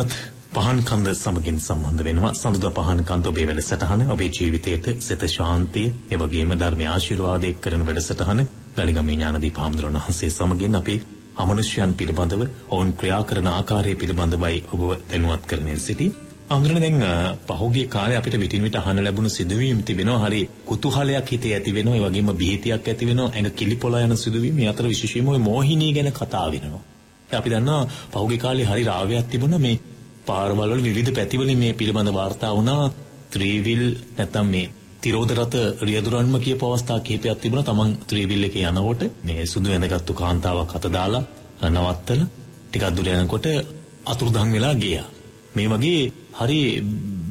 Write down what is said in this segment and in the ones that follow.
අදත් පහන් කන්ද සමගින් සම්බන්ධ වෙනවා සඳුදා පහන් කන්ද ඔබේ වැඩසටහන ඔබේ ජීවිතයට සිත ශාන්තිය ඒ වගේම ධර්ම ආශිර්වාදයක් කරන වැඩසටහන ගලිගමේ ඥානදීප හාමුදුරන් වහන්සේ සමගින් අපි අමනුෂ්‍යයන් පිළිබඳව ඔවුන් ක්‍රියා කරන ආකාරය පිළිබඳවයි ඔබ දැනුවත් කරමින් සිටි. අඳුරන දැන් පහුගිය කාලේ අපිට විටින් විට අහන්න ලැබුණු සිදුවීම් තිබෙනවා හරි කුතුහලයක් හිතේ ඇති වෙනවා ඒ වගේම බිහිතියක් ඇති වෙනවා ඇඟ කිලිපොලා යන සිදුවීම් මේ අතර විශේෂයෙන්ම ඔය මෝහිනී ගැන කතා වෙනවා. අපි දන්නවා පහුගිය කාලේ හරි රාවයක් තිබුණා මේ පාරවල් වල විවිධ පැතිවලින් මේ පිළිබඳ වාර්තා වුණා ත්‍රිවිල් නැත්නම් මේ තිරෝධ රථ රියදුරන්ම කියපු අවස්ථා කිහිපයක් තිබුණා තමන් ත්‍රිවිල් එකේ යනකොට මේ සුදු ඇඳගත්තු කාන්තාවක් අත දාලා නවත්තලා ටිකක් දුර යනකොට අතුරුදහන් වෙලා ගියා. මේ වගේ හරි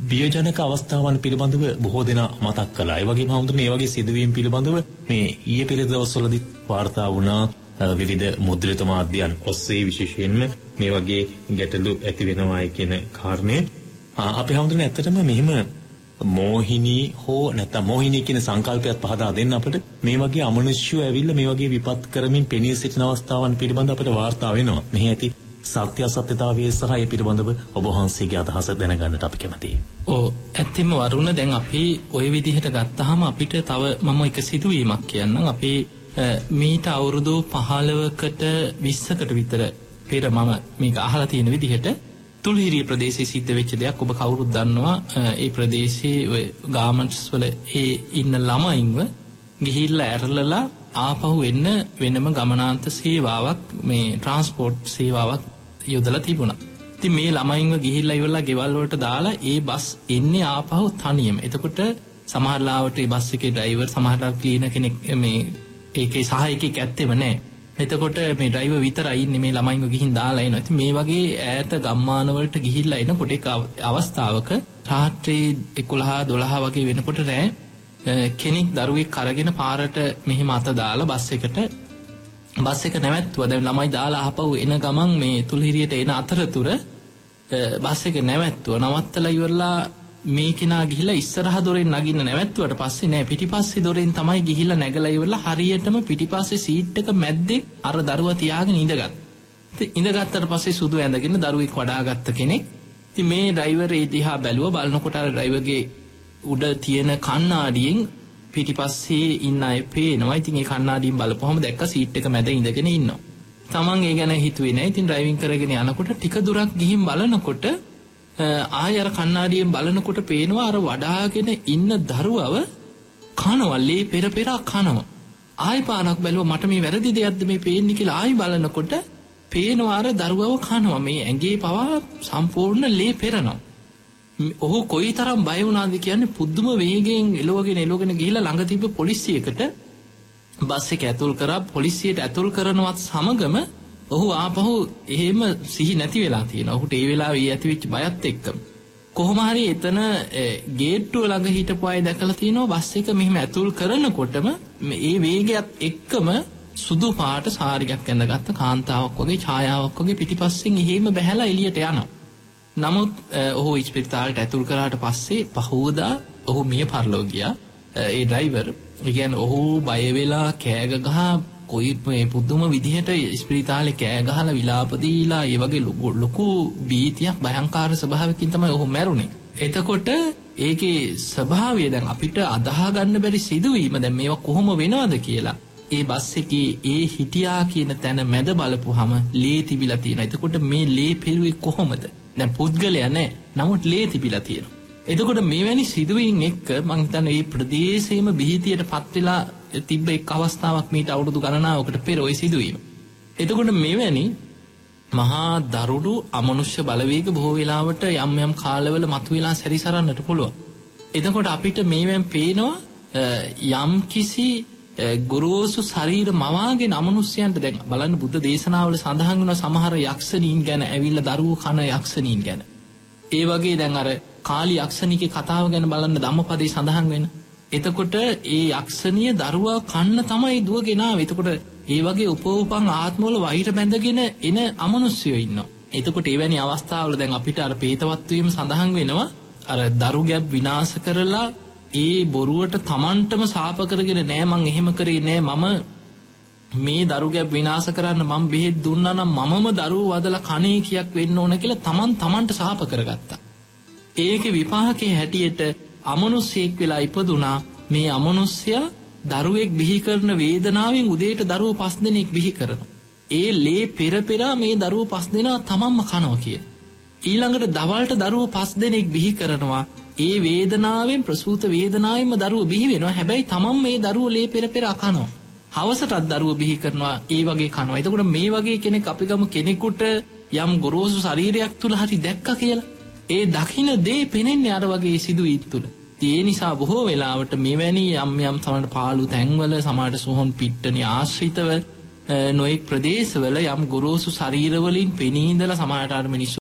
බියජනක අවස්ථාවන් පිළිබඳව බොහෝ දෙනා මතක් කළා. ඒ වගේම හමුදුනේ මේ වගේ සිදුවීම් පිළිබඳව මේ ඊයේ පෙර දවස්වලදී වාර්තා වුණා විවිධ මුද්‍රිත මාධ්‍යයන් ඔස්සේ විශේෂයෙන්ම මේ වගේ ගැටලු ඇති වෙනවායි කියන කාරණය අපි හමුදුනේ ඇත්තටම මෙහිම මෝහිනී හෝ නැත්නම් මෝහිනී කියන සංකල්පයක් පහදා දෙන්න අපිට මේ වගේ අමනුෂ්‍යව ඇවිල්ලා මේ වගේ විපත් කරමින් පෙනී සිටින අවස්ථාවන් පිළිබඳ අපිට වාර්තා වෙනවා. මෙහි ඇති සත්‍ය අසත්‍යතාවයේ සහ ඒ පිළිබඳව ඔබ වහන්සේගේ අදහස දැනගන්නට අපි කැමතියි. ඔව් ඇත්තම වරුණ දැන් අපි ওই විදිහට ගත්තාම අපිට තව මම එක සිදුවීමක් කියන්නම්. අපි මීට අවුරුදු 15කට 20කට විතර පෙර මම මේක අහලා තියෙන විදිහට තුල්හිරිය ප්‍රදේශයේ සිද්ධ වෙච්ච දෙයක් ඔබ කවුරුත් දන්නවා ඒ ප්‍රදේශයේ ඔය ගාමන්ට්ස් වල ඒ ඉන්න ළමයින්ව ගිහිල්ලා ඇරලලා ආපහු එන්න වෙනම ගමනාන්ත සේවාවක් මේ ට්‍රාන්ස්පෝර්ට් සේවාවක් යොදලා තිබුණා. ඉතින් මේ ළමයින්ව ගිහිල්ලා ඉවරලා ගෙවල් වලට දාලා ඒ බස් එන්නේ ආපහු තනියම. එතකොට සමහරලාවට ඒ බස් එකේ ඩ්‍රයිවර් සමහරලාට ක්ලීනර් කෙනෙක් මේ ඒකේ සහායකෙක් ඇත්තෙම නැහැ. එතකොට මේ ඩ්‍රයිවර් විතරයි ඉන්නේ මේ ළමයින්ව ගිහින් දාලා එනවා. ඉතින් මේ වගේ ඈත ගම්මාන වලට ගිහිල්ලා එනකොට ඒක අවස්ථාවක රාත්‍රී 11 12 වගේ වෙනකොට රෑ කෙනෙක් දරුවෙක් අරගෙන පාරට මෙහෙම අත දාලා බස් එකට බස් එක නැවැත්තුවා. දැන් ළමයි දාලා ආපහු එන ගමන් මේ තුල්හිරියට එන අතරතුර බස් එක නැවැත්තුවා. නවත්තලා ඉවරලා මේ කෙනා ගිහිල්ලා ඉස්සරහ දොරෙන් නගින්න නැවැත්තුවට පස්සේ නෑ පිටිපස්සේ දොරෙන් තමයි ගිහිල්ලා නැගලා ඉවරලා හරියටම පිටිපස්සේ සීට් එක මැද්දේ අර දරුවා තියාගෙන ඉඳගත්. ඉතින් ඉඳගත්තට පස්සේ සුදු ඇඳගෙන දරුවෙක් වඩාගත්ත කෙනෙක්. ඉතින් මේ ඩ්‍රයිවර් ඒ දිහා බැලුවා බලනකොට අර ඩ්‍රයිවර්ගේ උඩ තියෙන කණ්ණාඩියෙන් පිටිපස්සේ ඉන්න අය පේනවා. ඉතින් ඒ කණ්ණාඩියෙන් බලපුවම දැක්ක සීට් එක මැද ඉඳගෙන ඉන්නවා. තමන් ඒ ගැන හිතුවේ නෑ. ඉතින් ඩ්‍රයිවිං කරගෙන යනකොට ටික දුරක් ගිහින් බලනකොට ආය අර කණ්ණාඩියෙන් බලනකොට පේනවා අර වඩාගෙන ඉන්න දරුවව කනවා ලේ පෙර පෙරා කනවා. ආයි පාරක් බැලුවා මට මේ වැරදි දෙයක්ද මේ පේන්නේ කියලා ආයි බලනකොට පේනවා අර දරුවව කනවා මේ ඇඟේ පවා සම්පූර්ණ ලේ පෙරනවා. ඔහු කොයිතරම් බය වුණාද කියන්නේ පුදුම වේගයෙන් එලවගෙන එලවගෙන ගිහිල්ලා ළඟ තිබ්බ පොලිසියකට බස් එක ඇතුල් කරා පොලිසියට ඇතුල් කරනවත් සමගම ඔහු ආපහු එහෙම සිහි නැති වෙලා තියෙනවා. ඔහුට ඒ වෙලාවේ ඇතිවෙච්ච බයත් එක්ක. කොහොම හරි එතන ගේට්ටුව ළඟ හිටපු අය දැකලා තිනවා බස් එක මෙහෙම ඇතුල් කරනකොටම මේ වේගයත් එක්කම සුදු පාට සාරියක් ඇඳගත්ත කාන්තාවක් වගේ ඡායාවක් වගේ පිටිපස්සෙන් එහෙම බැහැලා එළියට යනවා. නමුත් ඔහු ඉස්පිරිතාලට ඇතුල් කරාට පස්සේ පහෝදා ඔහු මිය පරලෝ ගියා. ඒ ඩ්‍රයිවර්. ඒ කියන්නේ ඔහු බය වෙලා කෑග ගහ කොයි මේ පුදුම විදිහට ස්පිරිතාලේ කෑ ගහලා විලාප දීලා ඒ වගේ ලොකු බීතියක් භයංකාර ස්වභාවයකින් තමයි ඔහු මැරුණේ. එතකොට ඒකේ ස්වභාවය දැන් අපිට අදාහ ගන්න බැරි සිදුවීම දැන් මේවා කොහොම වෙනවද කියලා ඒ බස් එකේ ඒ හිටියා කියන තැන මැද බලපුවාම ලේ තිබිලා තියෙනවා. එතකොට මේ ලේ පෙරුවේ කොහොමද? දැන් පුද්ගලයා නැහැ. නමුත් ලේ තිබිලා තියෙනවා. එතකොට මෙවැනි සිදුවීම් එක්ක මං හිතන්නේ මේ ප්‍රදේශයේම බිහිතියට පත් වෙලා තිබ්බ එක් අවස්ථාවක් මීට අවුරුදු ගණනාවකට පෙර ওই සිදුවීම. එතකොට මෙවැනි මහා දරුඩු අමනුෂ්‍ය බලවේග බොහෝ වෙලාවට යම් යම් කාලවල මතුවලා සැරිසරන්නට පුළුවන්. එතකොට අපිට මේවෙන් පේනවා යම් කිසි ගුරුසු ශරීර මවාගෙන අමනුෂ්‍යයන්ට දැන් බලන්න බුද්ධ දේශනාවල සඳහන් වෙන සමහර යක්ෂණීන් ගැන ඇවිල්ලා දරුවෝ කන යක්ෂණීන් ගැන. ඒ වගේ දැන් අර කාලි යක්ෂණිකේ කතාව ගැන බලන්න ධම්මපදේ සඳහන් වෙන. එතකොට ඒ යක්ෂණිය දරුවා කන්න තමයි දුවගෙන ආවේ. එතකොට ඒ වගේ උපෝපන් ආත්මවල වෛර බැඳගෙන එන අමනුෂ්‍යයෝ ඉන්නවා. එතකොට එවැනි අවස්ථාවල දැන් අපිට අර පේතවත් වීම සඳහන් වෙනවා. අර දරු ගැබ් විනාශ කරලා ඒ බොරුවට Tamanටම සාප කරගෙන නෑ මං එහෙම කරේ නෑ මම මේ දරුගැබ් විනාස කරන්න මම බෙහෙත් දුන්නා නම් මමම දරුවෝ වදලා කණේ කියක් වෙන්න ඕන කියලා Taman Tamanට සාප කරගත්තා. ඒකේ විපාකයේ හැටියට අමනුස්සයෙක් වෙලා ඉපදුනා මේ අමනුස්සයා දරුවෙක් බිහි කරන වේදනාවෙන් උදේට දරුවෝ පස් දෙනෙක් බිහි කරනවා. ඒ ලේ පෙර පෙරා මේ දරුවෝ පස් දෙනා තමන්ම කනවා කිය. ඊළඟට දවල්ට දරුවෝ පස් දෙනෙක් බිහි කරනවා ඒ වේදනාවෙන් ප්‍රසූත වේදනාවෙන්ම දරුව බිහි වෙනවා හැබැයි තමන් මේ දරුව ලේ පෙර පෙර අකනවා. හවසටත් දරුව බිහි කරනවා ඒ වගේ කනවා. එතකොට මේ වගේ කෙනෙක් අපි ගම කෙනෙකුට යම් ගොරෝසු ශරීරයක් තුළ හරි දැක්ක කියලා. ඒ දකින දේ පෙනෙන්නේ අර වගේ සිදුවීත් තුළ. ඒ නිසා බොහෝ වෙලාවට මෙවැනි යම් යම් සමට පාලු තැන්වල සමාට සොහොන් පිට්ටනි ආශ්‍රිතව නොෙක් ප්‍රදේශවල යම් ගොරෝසු ශරීරවලින් පෙනීදල සමාටර් මිනිස්සු